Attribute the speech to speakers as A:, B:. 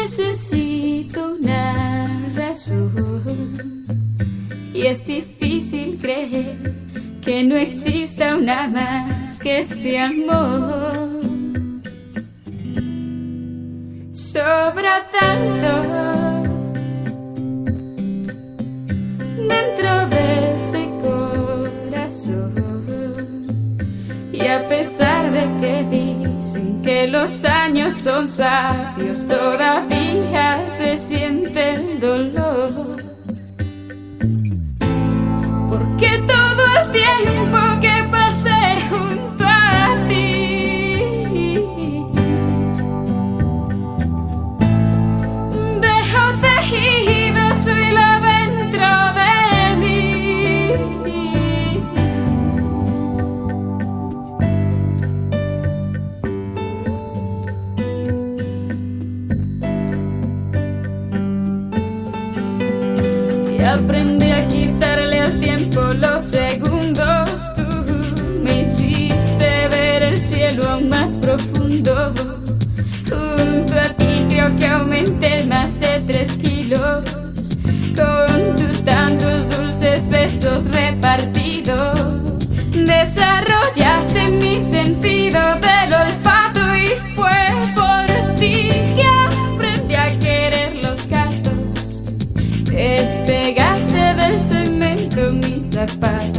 A: necesito una razón. Y es difícil creer que no exista una más que este amor. Sobra tan a pesar de que dicen que los años son sabios, todavía se siente el dolor. Porque todo el tiempo que pasé junto a ti Dejo tejido su hilo Y aprendí a quitarle al tiempo los segundos. Tú me hiciste ver el cielo aún más profundo. back.